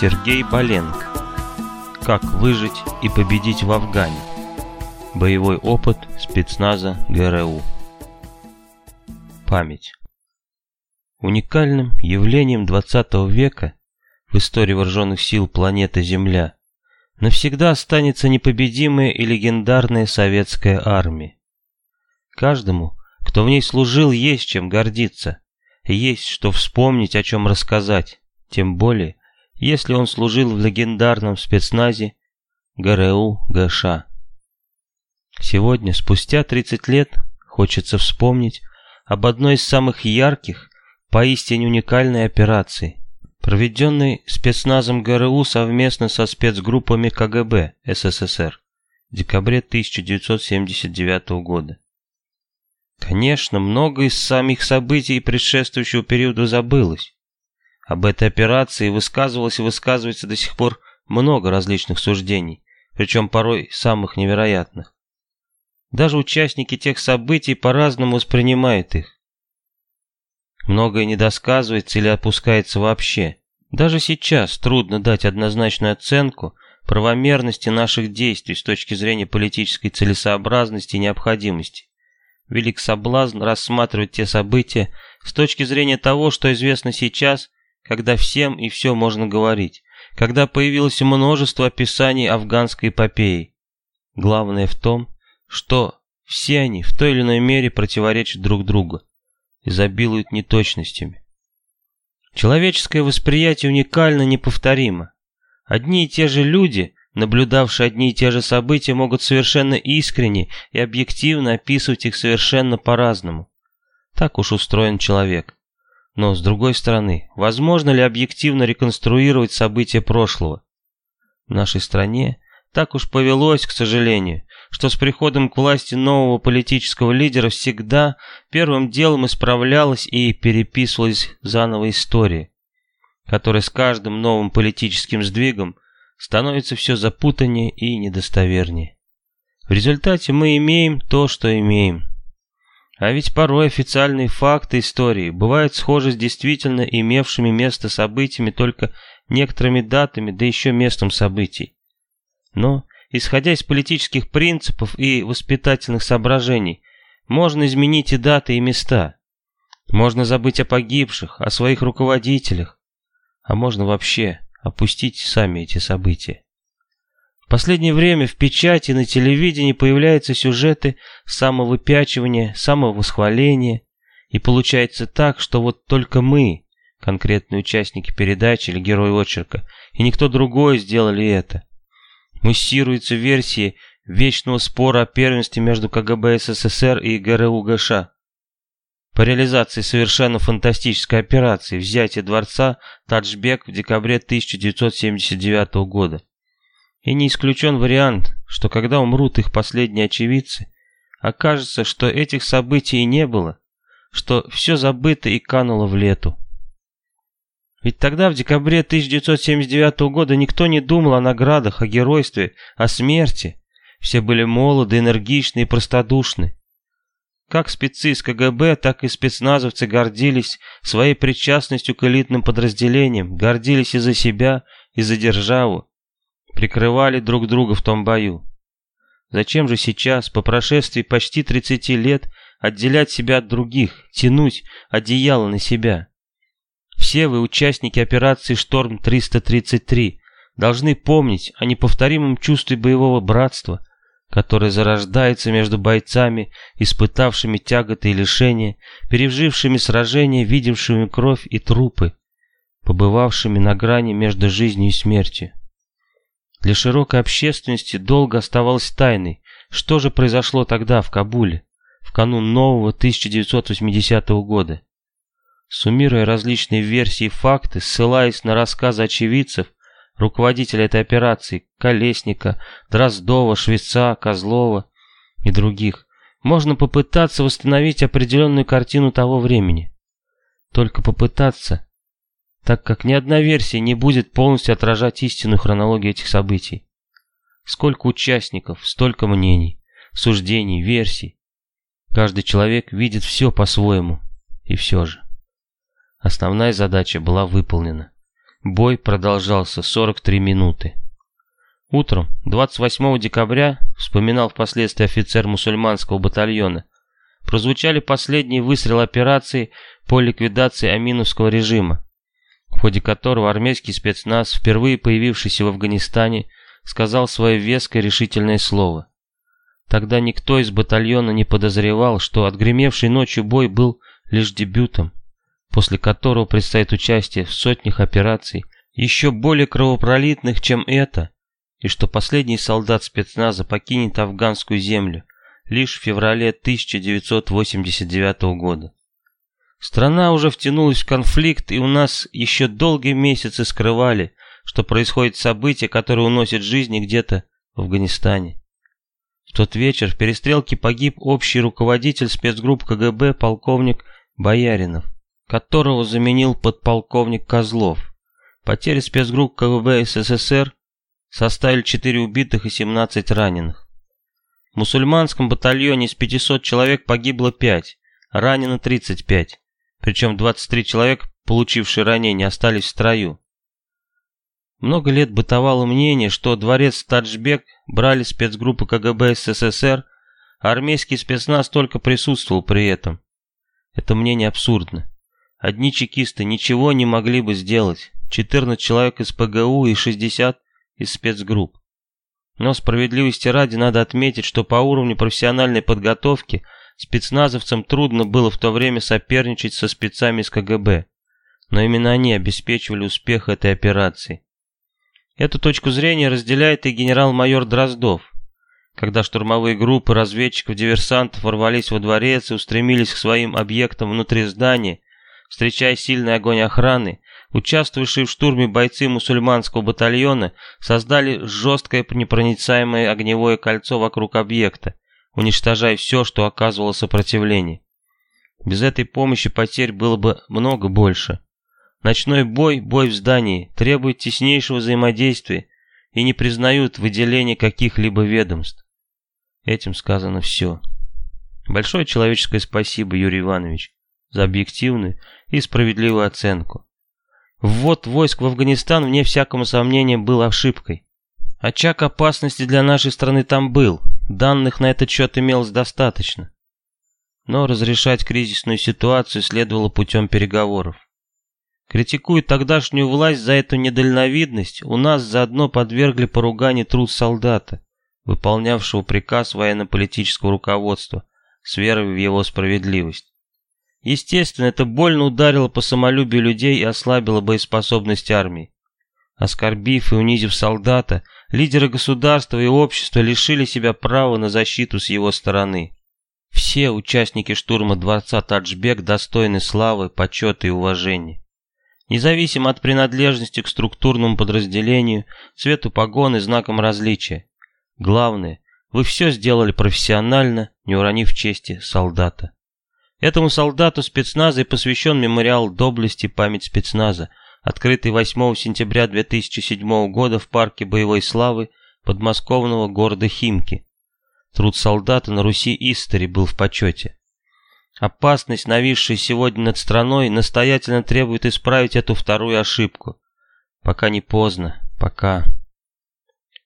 Сергей Боленко. Как выжить и победить в Афгане. Боевой опыт спецназа ГРУ. Память. Уникальным явлением 20 века в истории вооруженных сил планеты Земля навсегда останется непобедимая и легендарная советская армия. Каждому, кто в ней служил, есть чем гордиться, есть что вспомнить, о чем рассказать, тем более, если он служил в легендарном спецназе ГРУ ГШ. Сегодня, спустя 30 лет, хочется вспомнить об одной из самых ярких, поистине уникальной операции, проведенной спецназом ГРУ совместно со спецгруппами КГБ СССР в декабре 1979 года. Конечно, много из самих событий предшествующего периода забылось. Об этой операции высказывалось и высказывается до сих пор много различных суждений, причем порой самых невероятных. Даже участники тех событий по-разному воспринимают их. Многое недосказывается или опускается вообще. Даже сейчас трудно дать однозначную оценку правомерности наших действий с точки зрения политической целесообразности и необходимости велик соблазн рассматривать те события с точки зрения того, что известно сейчас, когда всем и все можно говорить, когда появилось множество описаний афганской эпопеи. Главное в том, что все они в той или иной мере противоречат друг другу, изобилуют неточностями. Человеческое восприятие уникально неповторимо. Одни и те же люди наблюдавшие одни и те же события, могут совершенно искренне и объективно описывать их совершенно по-разному. Так уж устроен человек. Но, с другой стороны, возможно ли объективно реконструировать события прошлого? В нашей стране так уж повелось, к сожалению, что с приходом к власти нового политического лидера всегда первым делом исправлялась и переписывалась заново история, которая с каждым новым политическим сдвигом становится все запутаннее и недостовернее. В результате мы имеем то, что имеем. А ведь порой официальные факты истории бывают схожи с действительно имевшими место событиями только некоторыми датами, да еще местом событий. Но, исходя из политических принципов и воспитательных соображений, можно изменить и даты, и места. Можно забыть о погибших, о своих руководителях, а можно вообще опустить сами эти события. Последнее время в печати и на телевидении появляются сюжеты самовыпячивания, самовосхваления, и получается так, что вот только мы, конкретные участники передачи или герои очерка, и никто другой сделали это. Муссируются версии вечного спора о первенстве между КГБ СССР и ГРУ ГШ по реализации совершенно фантастической операции взятия дворца Таджбек в декабре 1979 года. И не исключен вариант, что когда умрут их последние очевидцы, окажется, что этих событий не было, что все забыто и кануло в лету. Ведь тогда, в декабре 1979 года, никто не думал о наградах, о геройстве, о смерти. Все были молоды, энергичны и простодушны. Как спецы из КГБ, так и спецназовцы гордились своей причастностью к элитным подразделениям, гордились и за себя, и за державу, прикрывали друг друга в том бою. Зачем же сейчас, по прошествии почти 30 лет, отделять себя от других, тянуть одеяло на себя? Все вы, участники операции «Шторм-333», должны помнить о неповторимом чувстве боевого братства – которое зарождается между бойцами, испытавшими тяготы и лишения, пережившими сражения, видевшими кровь и трупы, побывавшими на грани между жизнью и смертью. Для широкой общественности долго оставалось тайной, что же произошло тогда в Кабуле, в канун нового 1980 года. Суммируя различные версии и факты, ссылаясь на рассказы очевидцев, руководителя этой операции, Колесника, Дроздова, Швеца, Козлова и других, можно попытаться восстановить определенную картину того времени. Только попытаться, так как ни одна версия не будет полностью отражать истинную хронологию этих событий. Сколько участников, столько мнений, суждений, версий. Каждый человек видит все по-своему, и все же. Основная задача была выполнена. Бой продолжался 43 минуты. Утром 28 декабря, вспоминал впоследствии офицер мусульманского батальона, прозвучали последние выстрелы операции по ликвидации аминовского режима, ходе которого армейский спецназ, впервые появившийся в Афганистане, сказал свое веское решительное слово. Тогда никто из батальона не подозревал, что отгремевший ночью бой был лишь дебютом, после которого предстоит участие в сотнях операций, еще более кровопролитных, чем это, и что последний солдат спецназа покинет афганскую землю лишь в феврале 1989 года. Страна уже втянулась в конфликт, и у нас еще долгие месяцы скрывали, что происходит событие, которое уносит жизни где-то в Афганистане. В тот вечер в перестрелке погиб общий руководитель спецгрупп КГБ полковник Бояринов, которого заменил подполковник Козлов. Потери спецгрупп КГБ СССР составили 4 убитых и 17 раненых. В мусульманском батальоне из 500 человек погибло 5, ранено 35, причем 23 человека, получившие ранения, остались в строю. Много лет бытовало мнение, что дворец Таджбек брали спецгруппы КГБ СССР, а армейский спецназ только присутствовал при этом. Это мнение абсурдно. Одни чекисты ничего не могли бы сделать, 14 человек из ПГУ и 60 из спецгрупп. Но справедливости ради надо отметить, что по уровню профессиональной подготовки спецназовцам трудно было в то время соперничать со спецами из КГБ, но именно они обеспечивали успех этой операции. Эту точку зрения разделяет и генерал-майор Дроздов. Когда штурмовые группы разведчиков-диверсантов ворвались во дворец и устремились к своим объектам внутри здания, встречая сильный огонь охраны, Участвовавшие в штурме бойцы мусульманского батальона создали жесткое непроницаемое огневое кольцо вокруг объекта, уничтожая все, что оказывало сопротивление. Без этой помощи потерь было бы много больше. Ночной бой, бой в здании, требует теснейшего взаимодействия и не признают выделения каких-либо ведомств. Этим сказано все. Большое человеческое спасибо, Юрий Иванович, за объективную и справедливую оценку. Ввод войск в Афганистан, вне всякому сомнения, был ошибкой. Очаг опасности для нашей страны там был, данных на этот счет имелось достаточно. Но разрешать кризисную ситуацию следовало путем переговоров. Критикуя тогдашнюю власть за эту недальновидность, у нас заодно подвергли поруганию труд солдата, выполнявшего приказ военно-политического руководства, с верой в его справедливость. Естественно, это больно ударило по самолюбию людей и ослабило боеспособность армии. Оскорбив и унизив солдата, лидеры государства и общества лишили себя права на защиту с его стороны. Все участники штурма дворца Таджбек достойны славы, почета и уважения. Независимо от принадлежности к структурному подразделению, цвету погон и знаком различия. Главное, вы все сделали профессионально, не уронив чести солдата. Этому солдату спецназа и посвящен мемориал доблести память спецназа, открытый 8 сентября 2007 года в парке боевой славы подмосковного города Химки. Труд солдата на Руси Истори был в почете. Опасность, нависшая сегодня над страной, настоятельно требует исправить эту вторую ошибку. Пока не поздно, пока.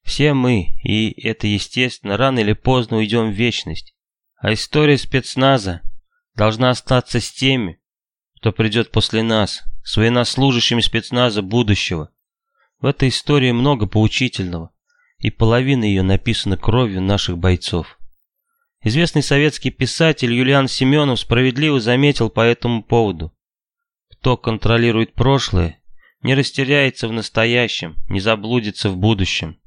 Все мы, и это естественно, рано или поздно уйдем в вечность. А история спецназа, должна остаться с теми, кто придет после нас, с военнослужащими спецназа будущего. В этой истории много поучительного, и половина ее написана кровью наших бойцов. Известный советский писатель Юлиан Семенов справедливо заметил по этому поводу. Кто контролирует прошлое, не растеряется в настоящем, не заблудится в будущем.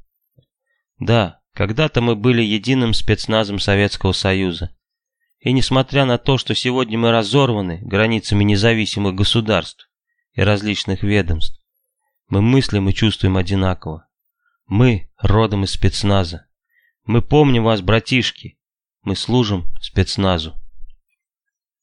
Да, когда-то мы были единым спецназом Советского Союза. И несмотря на то, что сегодня мы разорваны границами независимых государств и различных ведомств, мы мыслим и чувствуем одинаково. Мы родом из спецназа. Мы помним вас, братишки. Мы служим спецназу.